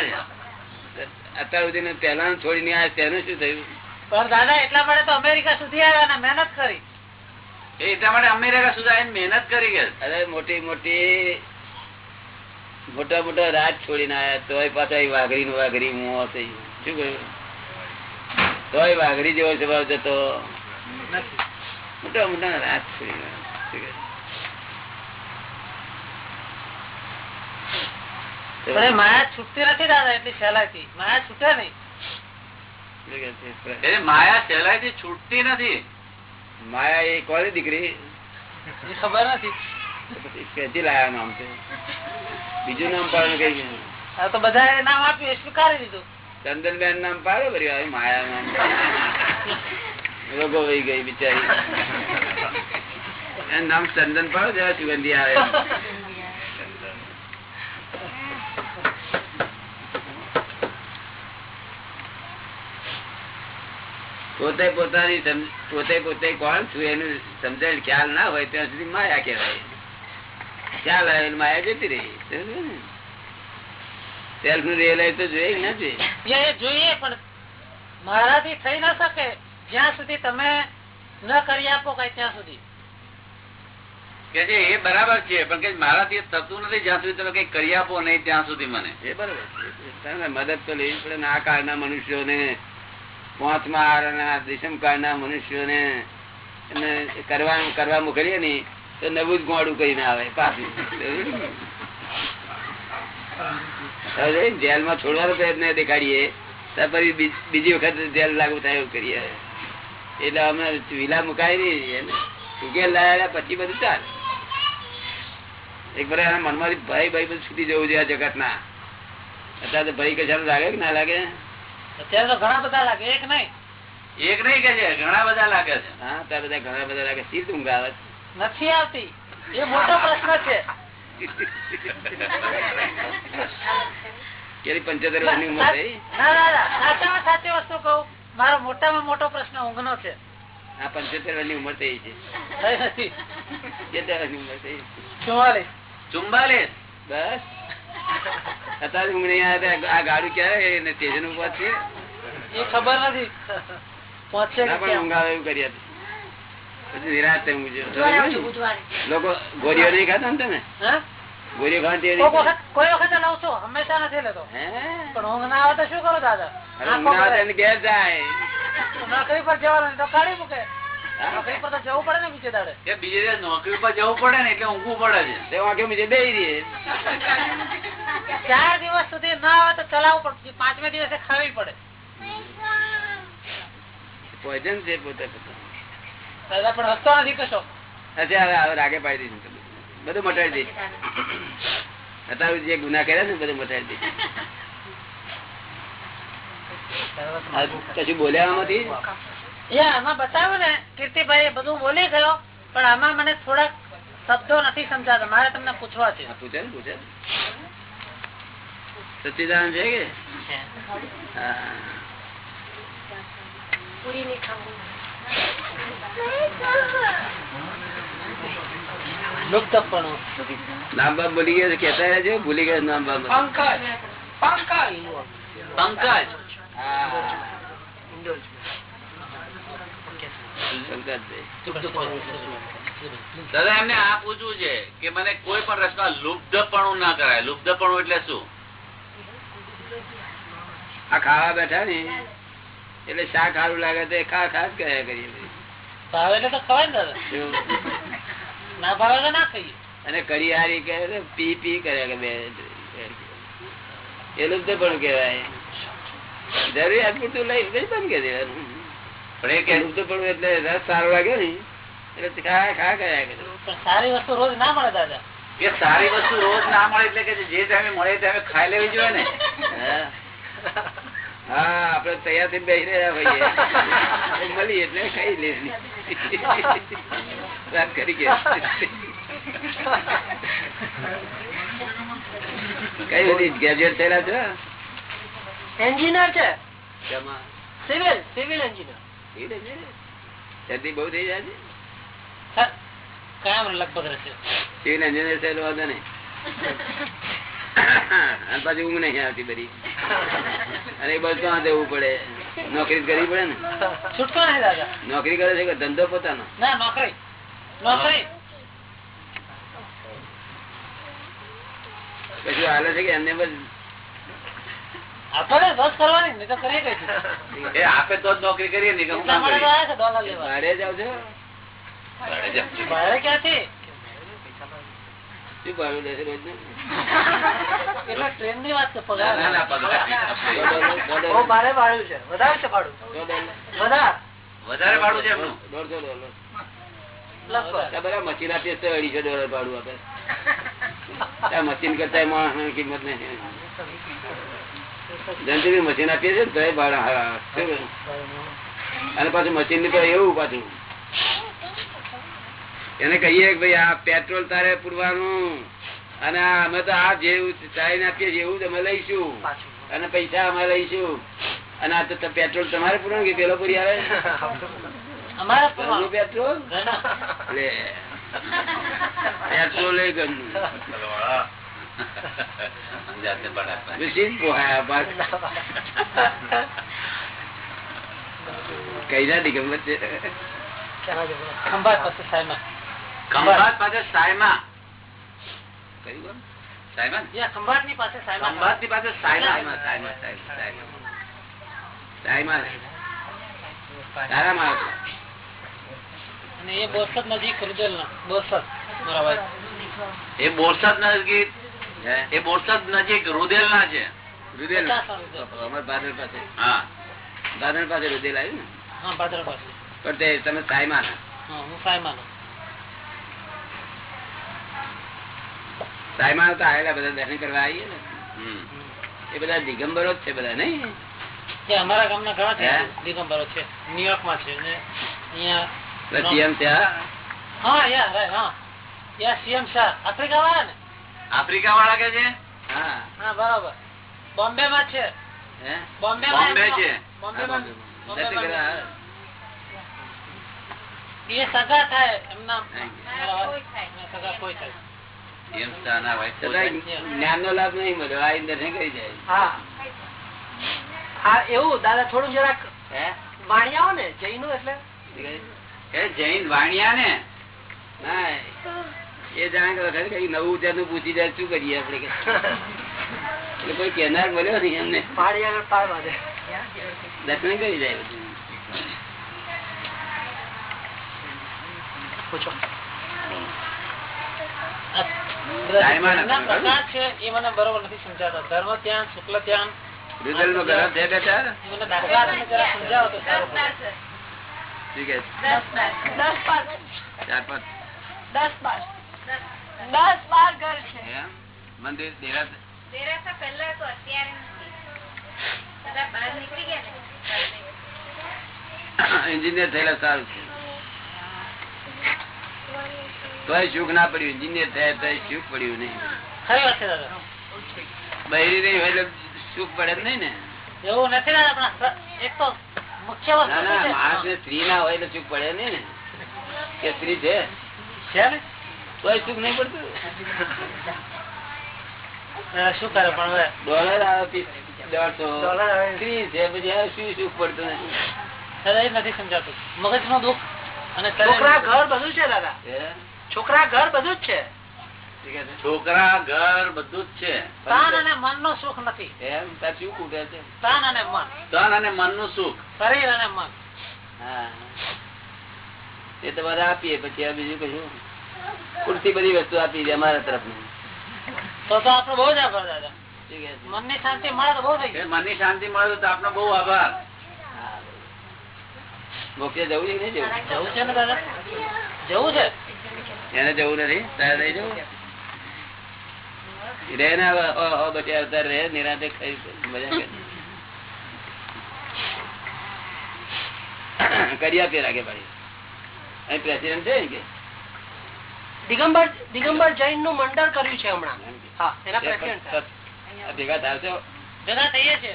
અત્યાર સુધી પહેલા છોડીને આ તેનું શું થયું? પણ દાદા એટલા માટે તો અમેરિકા સુધી આવ્યા મહેનત કરી. એટલા માટે અમેરિકા સુધી આવીને મહેનત કરી કે? અરે મોટી મોટી મોટા મોટા રાજ છોડીને આવ્યા. તોય પાછા વાઘરી નું વાઘરી મોં થઈ શું કહ્યું? તોય વાઘરી જેવો સ્વભાવ જતો મોટા મોટા રાજ છોડીને આયા. શું કહ્યું? પણ એ માયા છૂટતી નથી દાદા એટલી સહેલાઈથી. માયા છૂટે નહીં. સહેલાઈથી છૂટતી નથી. માયા એ કોની દીકરી? ખબર નથી. લાયા નામ છે? બીજું નામ પાડવાનું કઈ તો બધા નામ આપ્યું સ્વીકારી દીધું ચંદનબેન નામ પાડો ભર્યું માયા નામ. રોગો વહી ગઈ બિચારી. એનું નામ ચંદન પાડો જરા સુગંધી આવે. પોતે પોતાની પોતે પોતે કોણ? છું એનું સમજણ ખ્યાલ ના હોય ત્યાં સુધી માયા કહેવાય. ખ્યાલ આવે માયા જતી રહી. સેલ્ફનું રિયલાઈઝ તો જોઈએ ના જોઈએ? જોઈએ પણ મારાથી થઈ ના શકે. જ્યાં સુધી તમે ન કરી આપો કઈ ત્યાં સુધી. કે જે એ બરાબર છે પણ કે મારાથી થતું નથી જ્યાં સુધી તમે કઈ કરી આપો નહીં ત્યાં સુધી મને. એ બરાબર મદદ તો લેવી પડે ને આ કાળના મનુષ્યોને પાંચ આરના અને આ દિશમ કાળના મનુષ્યોને એને કરવા મોકલીએ ને, તો નવું જ ગોળું કરીને આવે, પાછું. જેલમાં છોડવાનો પ્રયત્ન દેખાડીએ ફરી બીજી વખત જેલ લાગુ થાય એવું કરીએ. એટલે અમે વિલા મુકાય નહીં ઉકેલ લાયા પછી બધું ચાલે. એક એના મનમાંથી ભય ભય બધું છૂટી જવું જોઈએ જગત ના અત્યારે ભય કશાનું લાગે કે ના લાગે? અત્યારે તો ઘણા બધા લાગે એક નહીં. એક નહીં કે છે? ઘણા બધા લાગે છે. હા ત્યારે બધા ઘણા બધા લાગે. સીધ ઊંઘ આવે છે. નથી આવતી. એ મોટો પ્રશ્ન છે. કેટલી પંચોતેર વર્ષની ઉંમર થઈ? સાચામાં સાચી વસ્તુ કહું. મારો મોટામાં મોટો પ્રશ્ન ઊંઘનો છે. આ પંચોતેર વર્ષની ઉંમર થઈ છે. કેટલા વર્ષની ઉંમર થઈ ચુમ્માલીસ. ચુમ્બાલીસ બસ. અત્યારે ઊંઘ નહીં આવે આ ગાડું ક્યારે સ્ટેશન ઉપર છે? એ ખબર નથી. પહોંચશે પણ. ઊંઘ આવે એવું કરીએ પછી નિરાશ લોકો ગોળીઓ નહીં ખાતા ને તમે? હા? ગોળીઓ ખાતી કોઈ વખત લઉં છું હંમેશા નથી લેતો. હે? પણ ઊંઘ ના આવે તો શું કરો દાદા? ઊંઘ ના આવે ઘેર જાય. નોકરી પર જવાનું તો કાઢી મૂકે? નોકરી પર તો જવું પડે ને બીજે દાડે. એ બીજે નોકરી પર જવું પડે ને એટલે ઊંઘવું પડે છે. તે વાંકે મુજે બેહી રહીએ ચાર દિવસ સુધી ના આવે તો ચલાવવું પડે. પાંચમે દિવસે ખાવી પડે. પોઈઝન છે પોતે દાદા પણ હસતો નથી કશો. અચ્છા હવે હવે રાગે પાડી દીધું બધું. મટાડી દઈશ અત્યારે જે ગુના કર્યા છે ને બધું મટાડી દઈશ આ કશું બોલ્યા આમાં બતાવ્યું ને કીર્તિભાઈ બધું બોલી ગયો પણ આમાં મને થોડાક શબ્દો નથી સમજાતા. મારે તમને પૂછવા છે. પૂછે ને પૂછે સચિદાન છે કે? નામ બામ ભૂલી ગયા તો રહેજો ભૂલી ગયા નામ બામ. પંકજ. પંકજ. પંકજ. હા. દાદા એમને આ પૂછવું છે કે મને કોઈ પણ રસમાં લુપ્તપણું ના કરાય. લુપ્તપણું એટલે શું? આ ખાવા બેઠા ને એટલે શાક સારું લાગે તો ખા ખાસ કર્યા કરીએ ભાવે એટલે તો ખવાય ને ના ભાવે તો ના ખાઈએ. અને કડિયારી હારી કે પી પી કર્યા કે બે એ લુપ્ત પણ કેવાય જરૂરિયાત પૂરતું લઈ પણ બંધ કરી દેવાનું. પણ એ કે લુપ્ત પણ એટલે રસ સારો લાગે ને. એટલે ખા ખા કર્યા કરે સારી વસ્તુ રોજ ના મળે દાદા. એ સારી વસ્તુ રોજ ના મળે એટલે કે જે ટાઈમે મળે ટાઈમે ખાઈ લેવી જોઈએ ને. હા. આપડે તૈયારથી બેસી રહ્યા હોઈએ. મળી એટલે ખાઈ લેવાની વાત કરી ગયા કઈ બધી ગ્રેજ્યુએટ થયેલા છે? એન્જિનિયર છે. Civil civil engineer. શરદી બહુ થઈ જાય છે? કાયમ લગભગ રહેશે. સિવિલ એન્જિનિયર થયેલો વાંધો નહીં. અને પાછી ઊંઘ નહીં આવતી બધી. અને એ ક્યાં જવું પડે? નોકરી કરવી પડે ને? છૂટકો નહીં દાદા. નોકરી કરે છે કે ધંધો પોતાનો? ના નોકરી. નોકરી. કશું હાલે છે કે એમને બસ આપણે બસ કરવાની નહીં તો કરીએ કઈ એ આપે તો નોકરી કરીએ ને કે હું ભાડે જાવ છો ભાડે ક્યાંથી? ની ના, ના, ના, મશીન આપીએ તો અઢીસો ડોલર ભાડું આપે. મશીન કરતા માણસ કિંમત નહીં. જંતુની મશીન આપીએ છીએ ને ભાડા? અને પાછું મશીનની એવું પાછું. એને કહીએ કે ભાઈ આ પેટ્રોલ તારે પૂરવાનું અને અમે તો આ જેવું ચાલીને આપીએ છીએ એવું અમે લઈશું. અને પૈસા અમે લઈશું. અને આ તો પેટ્રોલ તમારે પૂરવાનું કે પેલો પૂરી આવે? પેટ્રોલ? પેટ્રોલ એ ઘરનું જાતે કઈ ના ગમત છે. ખંભાત પાસે સાયમાં. ખંભાત પાસે સાયમા. કયું સાયમા? ખંભાતની પાસે સાયમાં ખંભાત. ની પાસે સાયમા. સાયમા, સાયમા, સાયમા, સાયમા. સાયમા. સારા માણસ અને એ બોરસદ નજીક ના. બોરસદ. બરાબર. એ બોરસદ નજીક? એ બોરસદ નજીક રુદેલ. ના છે. રુદેલ અમાર ભાદર પાસે. હા. ભાદર પાસે રુદેલ આવ્યું ને? હા પાસે. પણ તે તમે સાયમા ના હા હું સાયમાં સાયમા તો આવેલા બધા દર્શન કરવા આવીએ ને. એ બધા દિગંબરો જ છે બધા નહીં? જે અમારા ગામના ઘણા છે? દિગંબરો છે. ન્યુયોર્કમાં છે ને અહીંયા સીએમ ત્યાં હા? યા હા. યા સીએમ શાહ. આફ્રિકા વાળા ને? આફ્રિકા વાળા કે છે? હા. હા બરાબર. બોમ્બે માં છે. બોમ્બે છે. એ સગા થાય એમના. સગા કોઈ થાય. ના જ્ઞાન નો લાભ નહીં મળ્યો આ દર્શન કરી જાય. હા. હા એવું દાદા થોડું જરાક હે? વાણિયાઓ ને જૈનો એટલે? જૈન વાણિયા ને? ના એ જાણે કે વખત કઈ નવું તેનું પૂછી જાય શું કરીએ આપડે કે? એટલે કોઈ કેનાર મળ્યો નહીં એમને. દર્શન કરી જાય બધું. પૂછો. એ મને બરોબર નથી સમજાતા. ધર્મ ધ્યાન શુક્લ ધ્યાન રુદલ નો ગરમ છે બેટા એ મને દાખલા તમે જરા સમજાવો તો સારું પડે. શું કે દસ બાર. દસ બાર. ચાર પાંચ. દસ બાર. દસ બાર ઘર છે. મંદિર દેરા દેરાસર પહેલા તો અત્યારે નથી. બહાર નીકળી ગયા એન્જિનિયર થયેલા સારું છે. તોય સુખ ના પડ્યું. એન્જિનિયર થયા તોય સુખ પડ્યું નહીં. બહેરી રહી હોય એટલે સુખ પડે નહીં ને. એવું નથી દાદા પણ સ- એક તો મુખ્ય વસ્તુ માણસ ને સ્ત્રી ના હોય એટલે સુખ પડે નહીં ને. કે સ્ત્રી છે? છે ને? તોય સુખ નહીં પડતું? શું કરે પણ હવે? ડોલર આવે દોઢસો. ડોલર આવે. સ્ત્રી છે પછી શું સુખ પડતું નથી? નથી સમજાતું. મગજનું દુઃખ અને છોકરા ઘર બધું છે દાદા? છોકરા ઘર બધું જ છે. છોકરા ઘર બધું જ છે. તાન અને મનનું સુખ નથી. એમ? શું ખૂટે છે? તાન અને મન. તન અને મનનું સુખ. શરીર અને મન. હા. એ તમારે આપીએ પછી આ બીજું કશું? પૂરતી બધી વસ્તુ આપી દે અમારા તરફ તો તો આપડે બહુ જ આભાર દાદા. મનની શાંતિ મળે તો બહુ થઈ મનની શાંતિ મળે તો આપનો બહુ આભાર. મોક્ષે જવું છે નહીં જવું? જવું છે ને દાદા? જવું છે. એને જવું નથી? તારે નહીં જવું રે ને હવે હો હો બધી અવતાર રે નિરાતે ખાઈ મજા કરી. આપીએ રાગે ભાઈ. અહીં પ્રેસિડેન્ટ છે કે? દિગંબર દિગંબર જૈનનું મંડળ કર્યું છે હમણાં. હા એના પ્રેસિડેન્ટ ભેગા થઈએ છે.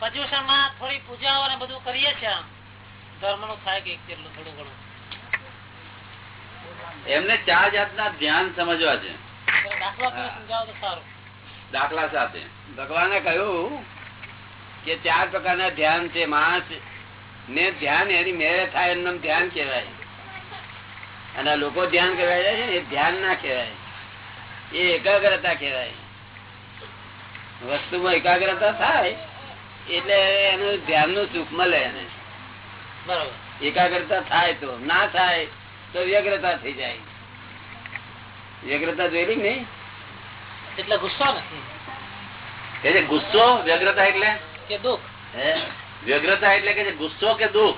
પર્યુષણમાં થોડી પૂજાઓ ને બધું કરીએ છીએ ધર્મનું થાય કે કેટલું થોડું ઘણું. એમને ચાર જાતના ધ્યાન સમજવા છે. દાખલા સાથે. ભગવાને કહ્યું કે ચાર પ્રકારના ધ્યાન છે. માણસ ને ધ્યાન એની મેરે થાય એમને ધ્યાન કહેવાય. અને લોકો ધ્યાન કરવા જાય છે ને એ ધ્યાન ના કહેવાય. એ એકાગ્રતા કહેવાય. વસ્તુમાં એકાગ્રતા થાય એટલે એનું ધ્યાનનું સુખ મળે એને. બરોબર. એકાગ્રતા થાય તો ના થાય તો વ્યગ્રતા થઈ જાય. વ્યગ્રતા જોયેલી નઈ એટલે ગુસ્સો નથી. એટલે ગુસ્સો વ્યગ્રતા એટલે? કે દુઃખ. હે? વ્યગ્રતા એટલે કે ગુસ્સો કે દુઃખ.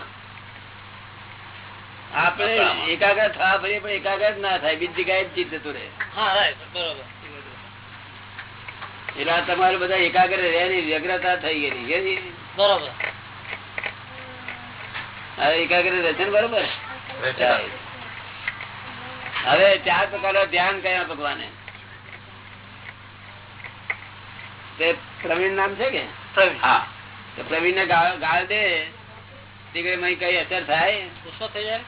આપણે એકાગ્ર થવા ફરીએ પણ એકાગ્ર જ ના થાય. બીજી જગ્યાએ જ ચિત્ત જતું રહે હા રાઈટ બરોબર. એટલે તમારે બધા એકાગ્ર રહે ની વ્યગ્રતા થઈ ગયેલી બરોબર. હવે એકાગ્ર રહેશે ને બરોબર? હવે ચાર પ્રકારનો ધ્યાન કયા ભગવાને? તે પ્રવીણ નામ છે કે? હા. તો પ્રવીણ ને ગાળ દે. તીકડે કઈ અસર થાય? ગુસ્સો થઈ જાય?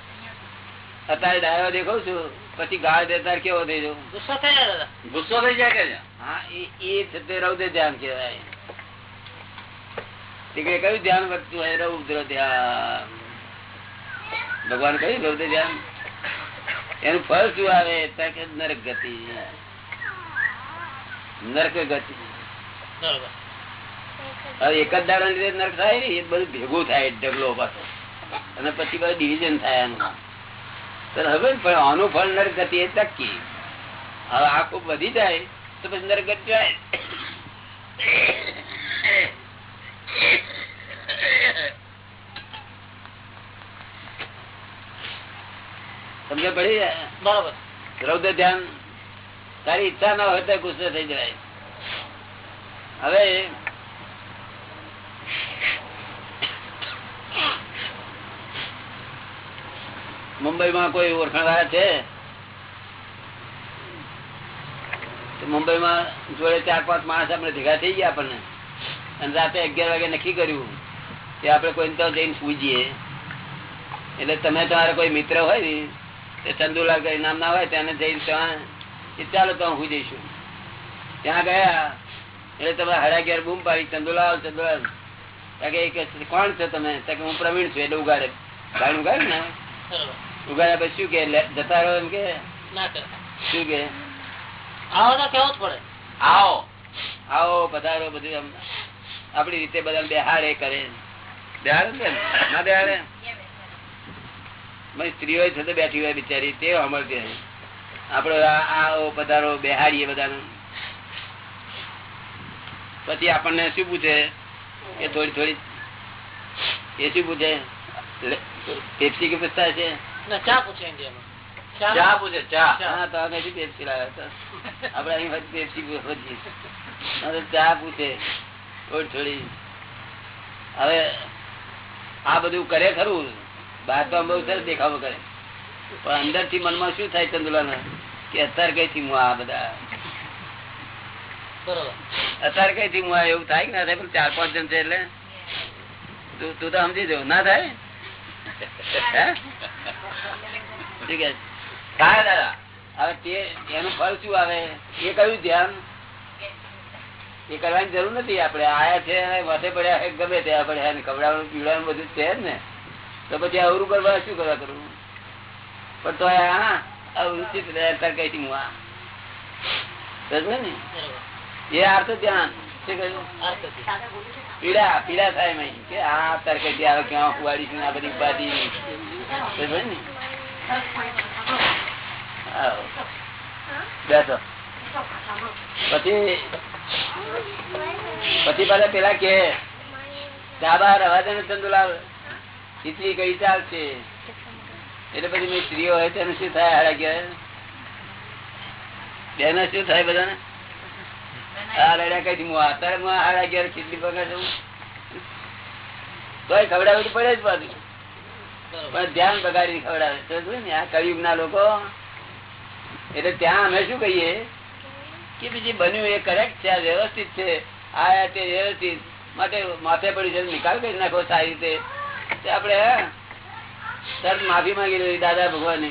અત્યારે ડાયો દેખો છું. પછી ગાળ દેતા કેવો થઈ જવું? ગુસ્સો થઈ જાય ગુસ્સો થઈ જાય કે હા એ એ છે તે રૌદ્ર ધ્યાન કહેવાય. તીકડે કયું ધ્યાન વધતું હોય રૌદ્ર ધ્યાન. ભગવાન કયું રૌદ્ર ધ્યાન. એનું ફળ શું આવે? તો નરક ગતિ. નરક ગતિ. હવે એક જ દાડા લીધે નરક થાય ને એ બધું ભેગું થાય ઢગલો પાછો. અને પછી બધું ડિવિઝન થાય એનું. હવે પણ આનું ફળ નરગતિ એ ટકી હવે આખું વધી જાય તો પછી નરક જાય. સમજ પડી બરોબર. રૌદ્ર ધ્યાન તારી ઈચ્છા ના હોય તો ગુસ્સે થઈ જાય. હવે મુંબઈ માં કોઈ ઓળખાણ છે? મુંબઈ માં જોડે ચાર પાંચ માણસ આપણે ભેગા થઈ ગયા આપણને. અને રાતે અગિયાર વાગે નક્કી કર્યું કે આપણે કોઈ જઈને પૂજીએ. એટલે તમે તમારે કોઈ મિત્ર હોય ને ચંદુલાલ કઈ નામ ના હોય તેને જઈને ત્યાં ચાલો તો હું જઈશું. ત્યાં ગયા, એટલે તમે હડા ઘેર બૂમ પાડી ચંદુલાલ ચંદુલાલ કોણ છો તમે? હું પ્રવીણ છું, એટલે ઉગાડે. ગાડી ઉગાડે ને? ઉગાડ્યા પછી શું કે જતા રહો એમ કે? શું કે? આવો તો કેવું જ પડે. આવો. આવો પધારો બધું આપડી રીતે બધા બેહાડે કરે. બેહાડે ને ના બેહાડે? સ્ત્રીઓ છે તો બેઠી હોય બિચારી તે સાંભળતી હોય. આપડે આવો પધારો બેહાડીએ બધાનું. પછી આપણને શું પૂછે? કે થોડી થોડી. એ શું પૂછે? પેપ્સી કે પૂછતા છે? ચા પૂછે ઇન્ડિયામાં ચા પૂછે ચા. હા તો અમે શું પેપ્સી લાવ્યા હતા. આપડે અહીં વચ્ચે પેપ્સી વચ્ચે. ચા પૂછે થોડી થોડી. હવે આ બધું કરે ખરું? બહાર તો બહુ સરસ દેખાવો કરે. પણ અંદરથી મનમાં શું થાય ચંદુલાલ કે અત્યારે કઈ થી હું આ બધા? બરોબર. અત્યારે કઈ થી હું આ એવું થાય કે ના થાય? પણ ચાર પાંચ જણ છે એટલે? તું તું સમજી જવું ના થાય? શું કે છે? દાદા. હવે તે એનું ફળ શું આવે? એ કયું ધ્યાન? એ કરવાની જરૂર નથી. આપડે આયા છે અને પડ્યા ગમે તે પડ્યા ને ખવડાવવાનું બધું છે ને. તો પછી અવરું કરવા શું કરવા કરવું? પણ તો હું ધ્યાન. પીડા પીડા થાય કે આ તાર આવે ક્યાં કુવાડી આ બધી ઉપાધિ. ને? પછી પછી પાછા પેલા કે ડાબા રવા દે ને ચંદુલાલ ખીચડી કઈ ચાલશે એટલે પછી મેં સ્ત્રીઓ હોય તેનું શું થાય? હારા કે, બેને શું થાય બધાને? આ લડ્યા કઈ અત્યારે હું હાડા ગયા ખીચડી પગાડું તોય ખવડાવવું પડે જ પાછું. ધ્યાન બગાડી ખવડાવે. ને લોકો, એટલે ત્યાં અમે શું કહીએ કે બીજી બન્યું એ કરેક્ટ છે વ્યવસ્થિત છે. આ તે વ્યવસ્થિત. માટે માથે પડી છે, નિકાલ કરી નાખો સારી રીતે. તે આપણે તરત માફી માંગી લેવી, દાદા ભગવાન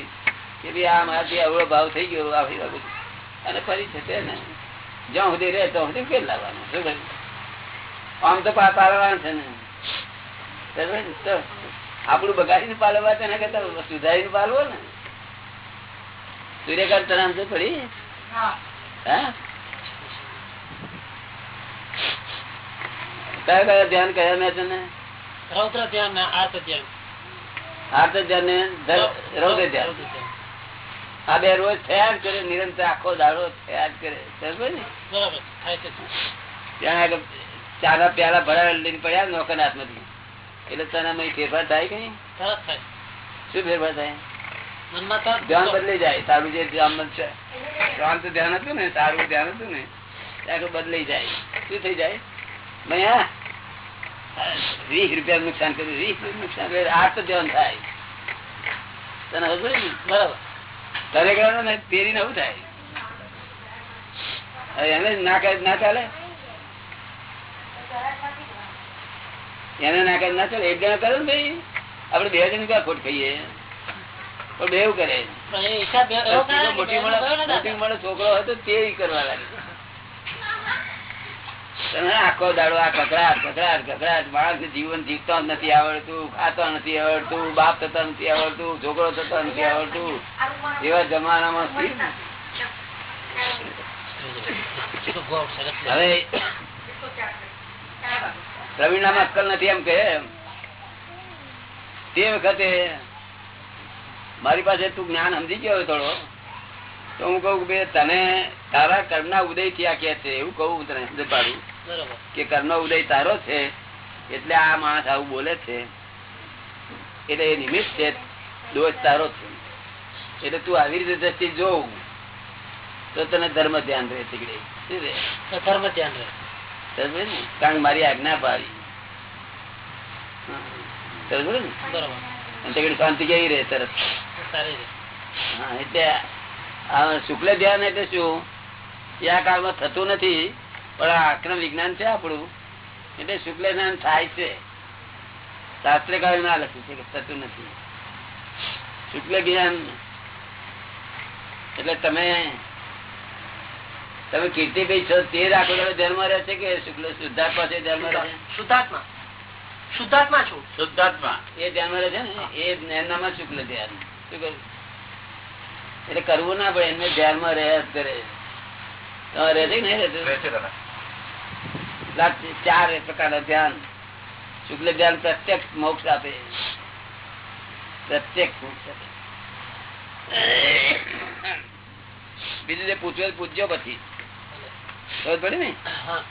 કે ભાઈ આ મારાથી અવળો ભાવ થઈ ગયો આવી બાબત. અને ફરી છે તે ને. જ્યાં સુધી રહે, ત્યાં સુધી ફેર લાવવાનું. શું આમ તો પા- પાલવાનું છે ને. બરાબર? તો આપણું બગાડીને પાલવા તેના કરતા સુધારીને પાલવો ને. સૂર્યકાંત તને છે થોડી? કયા કયા ધ્યાન કયા મેં તને? રૌદ્ર ધ્યાન ને આર્ત ધ્યાન. આર્ત ધ્યાન ને રૌદ્ર ધ્યાન. આ બે રોજ થયા જ કરે નિરંતર આખો દાડો થયા જ કરે. બરાબર ત્યાં આગળ પ્યાલા ભરાયેલા લઈને પડ્યા નોકર હાથમાંથી એટલે તને ફેરફાર થાય કઈ શું ફેરફાર થાય? ધ્યાન બદલી જાય. તારું જે ધ્યાન છે. શાંત ધ્યાન હતું ને તારું ધ્યાન હતું ને ત્યાં બદલાઈ જાય. શું થઈ જાય? ભાઈ હા વીસ રૂપિયા નુકસાન કર્યું. વીસ નુકસાન કર્યું. આ તો ધ્યાન થાય. તને હજુ બરાબર. તારે કહેવાનું ને? પેરી નવું થાય. હવે એને ના ના ચાલે? એને ના કરે ના ચાલે એક જણા કરે ને ભાઈ. આપડે બે જણ ક્યાં ખોટ ખાઈએ? પણ બે એવું કરે. મોટી દાદા. છોકરો હતો તે કરવા લાગે આખો દાડો આ કકડાટ કકડાટ કકડાટ માણસ જીવન જીવતો નથી આવડતું ખાતો નથી આવડતું બાપ થતા નથી આવડતું છોકરો થતો નથી આવડતું. એવા જમાનામાં. હવે પ્રવીણ અક્કલ નથી એમ કે. તે વખતે મારી પાસે તું જ્ઞાન સમજી ગયો થોડો તો હું કહું કે તને તારા કર્મના ઉદય થયા કે છે? એવું કહું તને સમજ પાડું કે કર્મનો ઉદય તારો છે એટલે આ માણસ આવું બોલે છે. એટલે એ નિમિત્ત છે દોષ તારો છે. એટલે તું આવી રીતે દ્રષ્ટિ જોઉં તો તને ધર્મ ધ્યાન રહે તીકડે. ધર્મ ધ્યાન રહે. ને? કારણ મારી આજ્ઞા પાડી? બરાબર. શાંતિ કેવી રહે તરત તો સારી રહે. હા એટલે શુક્લ ધ્યાન એટલે શું? એ આ કાળમાં થતું નથી પણ આ આક્રમ વિજ્ઞાન છે આપણું. એટલે શુક્લ જ્ઞાન થાય છે. શાસ્ત્રકાર ના લખ્યું છે કે થતું નથી. શુક્લ જ્ઞાન એટલે તમે તમે કીર્તિભાઈ છો તે રાખો તમે દાડો ધ્યાનમાં રહે છે કે શુક્લ શુદ્ધાત્મા છે રહે? શુદ્ધાત્મા. શુદ્ધાત્મા છું. શુદ્ધાત્મા. એ ધ્યાનમાં રહે છે ને? એ એનામાં શુક્લ ધ્યાન. શું કહ્યું? એટલે કરવું ના પડે એમને ધ્યાનમાં રહ્યા જ કરે. તમારે રહે છે કે નહીં રહેતું? ચાર પ્રકારના ધ્યાન. શુક્લ ધ્યાન પ્રત્યક્ષ મોક્ષ આપે. પ્રત્યક્ષ મોક્ષ આપે. બીજું જે પૂછ્યું પૂછજો પછી. ખબર પડી ને હા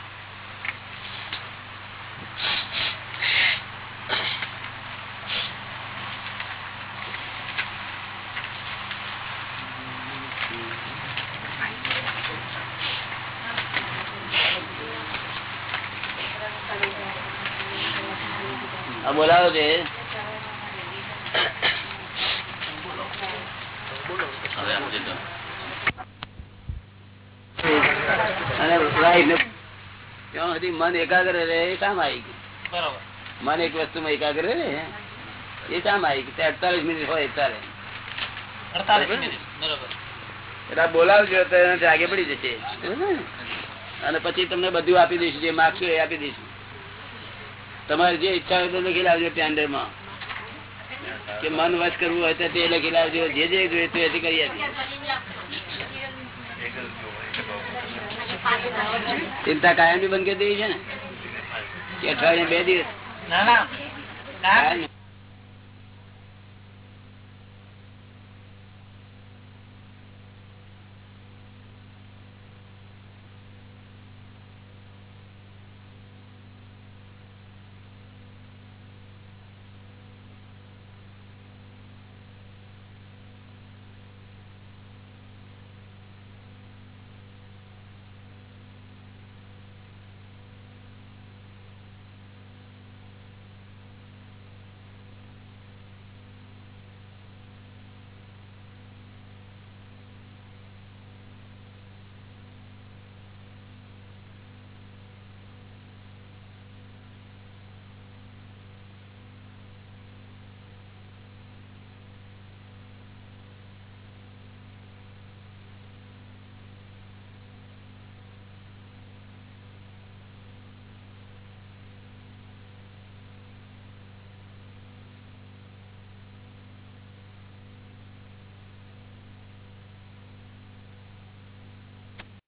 આ બોલાવો છે અને right ને ત્યાં સુધી મન એકાગ્ર રહે એ કામ આવી ગયું. મન એક વસ્તુમાં એકાગ્ર રહે એ શામ આવી અડતાલીસ મિનિટ હોય ત્યારે બોલાવજો તો એનાથી આગે પડી જશે. અને પછી તમને બધું આપી દઈશું જે માગશો એ આપી દઈશું. તમારે જે ઈચ્છા હોય તો લખી લાવજો ટેન્ડરમાં કે મન વશ કરવું હોય તો તે લખી લાવજો. જે જે જોઈએ તે એથી કરી આપીએ. ચિંતા કાયમ બંધ કરી દેવી છે ને. કે અઠવાડિયે બે દિવસ. ના ના.